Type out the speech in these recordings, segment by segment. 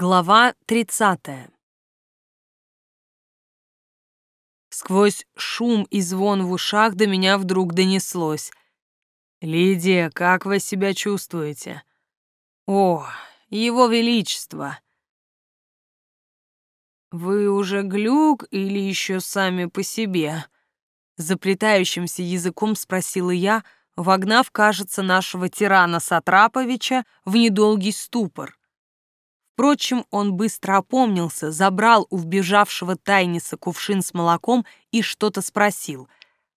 Глава 30. Сквозь шум и звон в ушах до меня вдруг донеслось. «Лидия, как вы себя чувствуете?» «О, его величество!» «Вы уже глюк или еще сами по себе?» Заплетающимся языком спросила я, вогнав, кажется, нашего тирана Сатраповича в недолгий ступор. Впрочем, он быстро опомнился, забрал у вбежавшего Тайниса кувшин с молоком и что-то спросил,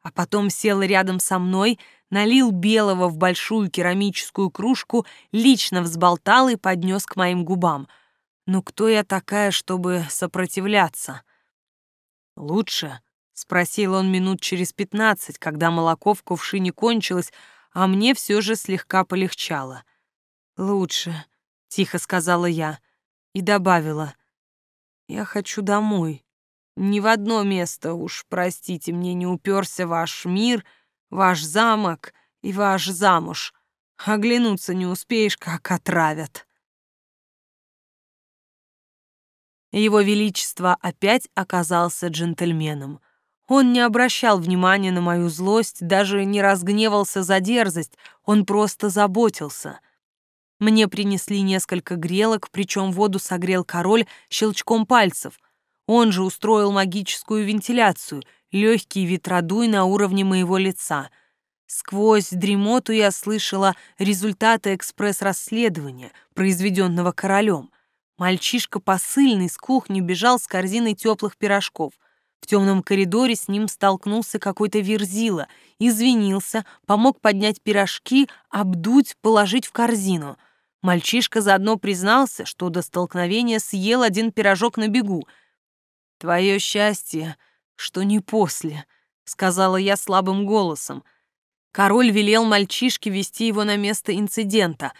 а потом сел рядом со мной, налил белого в большую керамическую кружку, лично взболтал и поднес к моим губам. Ну кто я такая, чтобы сопротивляться? Лучше, спросил он минут через пятнадцать, когда молоко в кувшине кончилось, а мне все же слегка полегчало. Лучше, тихо сказала я и добавила, «Я хочу домой. Ни в одно место, уж простите, мне не уперся ваш мир, ваш замок и ваш замуж. Оглянуться не успеешь, как отравят». Его Величество опять оказался джентльменом. Он не обращал внимания на мою злость, даже не разгневался за дерзость, он просто заботился — мне принесли несколько грелок, причем воду согрел король щелчком пальцев. Он же устроил магическую вентиляцию, легкий ветродуй на уровне моего лица. Сквозь дремоту я слышала результаты экспресс-расследования, произведенного королем. Мальчишка посыльный с кухни бежал с корзиной теплых пирожков. В темном коридоре с ним столкнулся какой-то верзила, извинился, помог поднять пирожки, обдуть, положить в корзину — Мальчишка заодно признался, что до столкновения съел один пирожок на бегу. «Твое счастье, что не после», — сказала я слабым голосом. Король велел мальчишке вести его на место инцидента.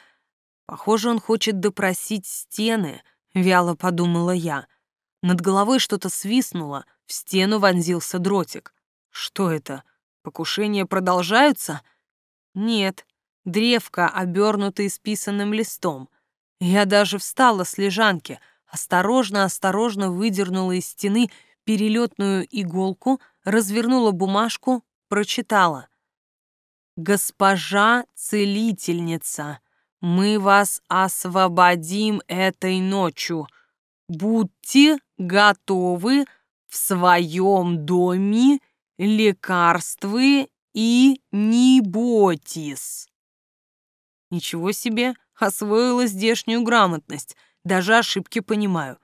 Похоже, он хочет допросить стены, вяло подумала я. Над головой что-то свистнуло, в стену вонзился дротик. Что это? Покушения продолжаются? Нет, древко, обернутое списанным листом. Я даже встала с лежанки, осторожно-осторожно выдернула из стены перелетную иголку, развернула бумажку, прочитала. «Госпожа целительница, мы вас освободим этой ночью. Будьте готовы в своем доме лекарствы и не бойтесь». Ничего себе, освоила здешнюю грамотность, даже ошибки понимаю.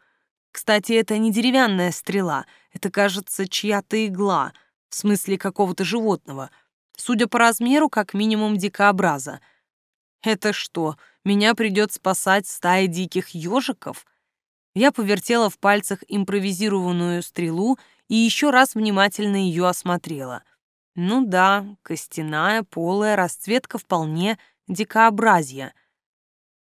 Кстати, это не деревянная стрела, это, кажется, чья-то игла, в смысле какого-то животного. Судя по размеру, как минимум дикообраза. Это что, меня придет спасать стая диких ежиков? Я повертела в пальцах импровизированную стрелу и еще раз внимательно ее осмотрела. Ну да, костяная, полая, расцветка вполне дикообразия.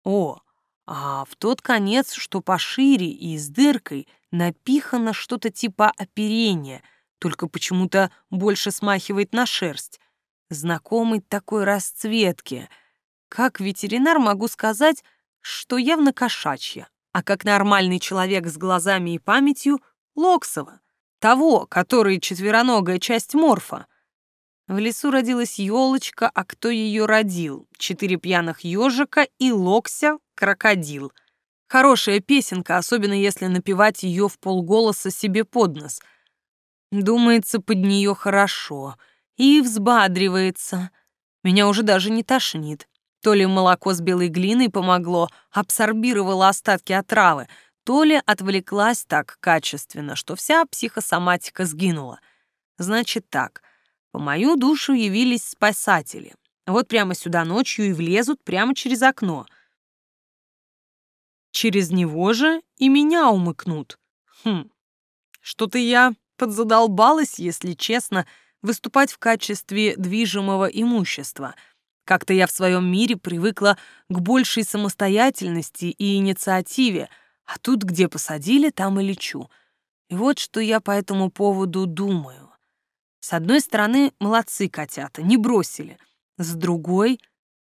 О, а в тот конец, что пошире и с дыркой, напихано что-то типа оперения, только почему-то больше смахивает на шерсть. Знакомый такой расцветки. Как ветеринар могу сказать, что явно кошачья, а как нормальный человек с глазами и памятью — Локсова, того, который четвероногая часть морфа. В лесу родилась елочка, а кто ее родил? Четыре пьяных ежика и локся крокодил. Хорошая песенка, особенно если напевать ее в полголоса себе под нос. Думается, под нее хорошо. И взбадривается. Меня уже даже не тошнит. То ли молоко с белой глиной помогло, абсорбировало остатки отравы, то ли отвлеклась так качественно, что вся психосоматика сгинула. Значит так — по мою душу явились спасатели. Вот прямо сюда ночью и влезут прямо через окно. Через него же и меня умыкнут. Хм, что-то я подзадолбалась, если честно, выступать в качестве движимого имущества. Как-то я в своем мире привыкла к большей самостоятельности и инициативе, а тут, где посадили, там и лечу. И вот что я по этому поводу думаю. С одной стороны, молодцы котята, не бросили. С другой,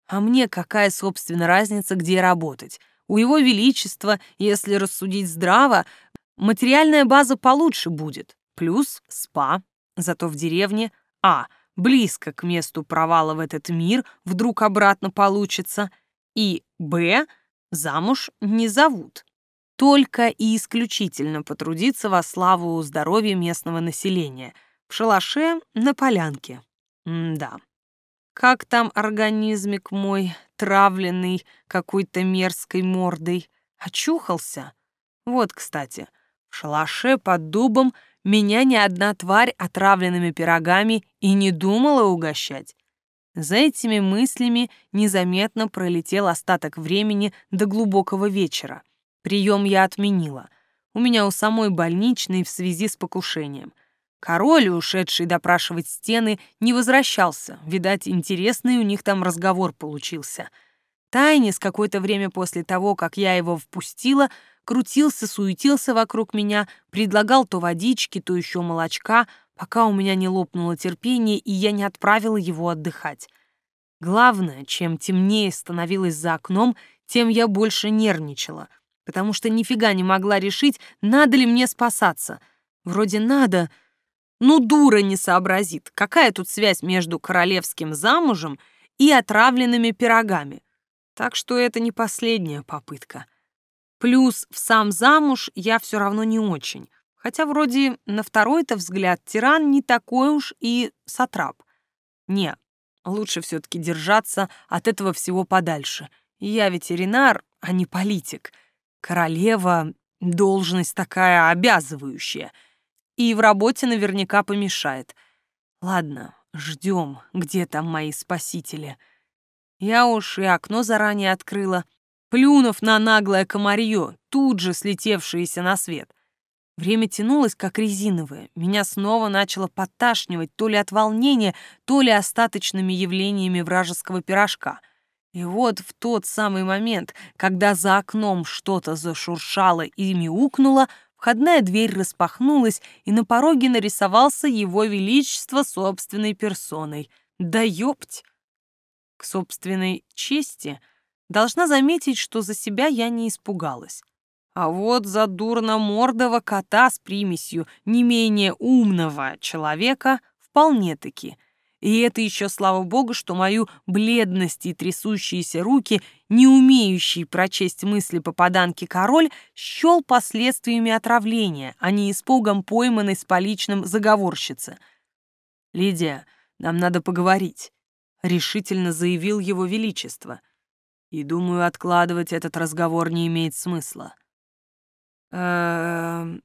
а мне какая, собственно, разница, где работать? У его величества, если рассудить здраво, материальная база получше будет, плюс спа. Зато в деревне А. Близко к месту провала в этот мир вдруг обратно получится, и Б. Замуж не зовут. Только и исключительно потрудиться во славу здоровья местного населения. В шалаше на полянке. М да. Как там организмик мой, травленный какой-то мерзкой мордой, очухался? Вот, кстати, в шалаше под дубом меня ни одна тварь отравленными пирогами и не думала угощать. За этими мыслями незаметно пролетел остаток времени до глубокого вечера. Прием я отменила. У меня у самой больничный в связи с покушением — Король, ушедший допрашивать стены, не возвращался. Видать, интересный у них там разговор получился. Тайне с какое-то время после того, как я его впустила, крутился, суетился вокруг меня, предлагал то водички, то еще молочка, пока у меня не лопнуло терпение, и я не отправила его отдыхать. Главное, чем темнее становилось за окном, тем я больше нервничала, потому что нифига не могла решить, надо ли мне спасаться. Вроде надо, ну, дура не сообразит, какая тут связь между королевским замужем и отравленными пирогами. Так что это не последняя попытка. Плюс в сам замуж я все равно не очень. Хотя вроде на второй-то взгляд тиран не такой уж и сатрап. Не, лучше все-таки держаться от этого всего подальше. Я ветеринар, а не политик. Королева — должность такая обязывающая — и в работе наверняка помешает. Ладно, ждем, где там мои спасители. Я уж и окно заранее открыла, плюнув на наглое комарье, тут же слетевшееся на свет. Время тянулось, как резиновое. Меня снова начало подташнивать то ли от волнения, то ли остаточными явлениями вражеского пирожка. И вот в тот самый момент, когда за окном что-то зашуршало и мяукнуло, Входная дверь распахнулась, и на пороге нарисовался его величество собственной персоной. Да ёпть! К собственной чести должна заметить, что за себя я не испугалась. А вот за дурно-мордого кота с примесью не менее умного человека вполне-таки. И это еще слава богу, что мою бледность и трясущиеся руки, не умеющие прочесть мысли попаданки король, счел последствиями отравления, а не испугом пойманной с поличным заговорщицы. «Лидия, нам надо поговорить», — решительно заявил его величество. «И думаю, откладывать этот разговор не имеет смысла». «Эм...»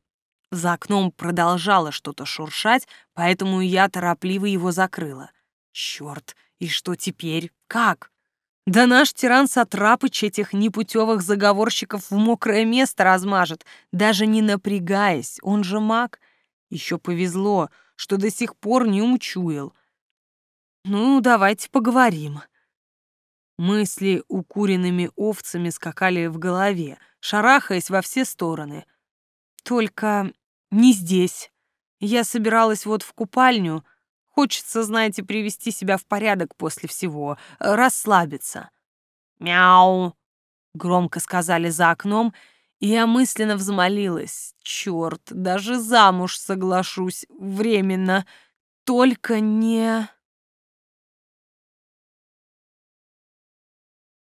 За окном продолжало что-то шуршать, поэтому я торопливо его закрыла. Черт, и что теперь? Как? Да наш тиран Сатрапыч этих непутевых заговорщиков в мокрое место размажет, даже не напрягаясь, он же маг. Еще повезло, что до сих пор не умчуял. Ну, давайте поговорим. Мысли укуренными овцами скакали в голове, шарахаясь во все стороны. Только не здесь. Я собиралась вот в купальню. Хочется, знаете, привести себя в порядок после всего, расслабиться. «Мяу!» — громко сказали за окном, и я мысленно взмолилась. «Черт, даже замуж соглашусь временно, только не...»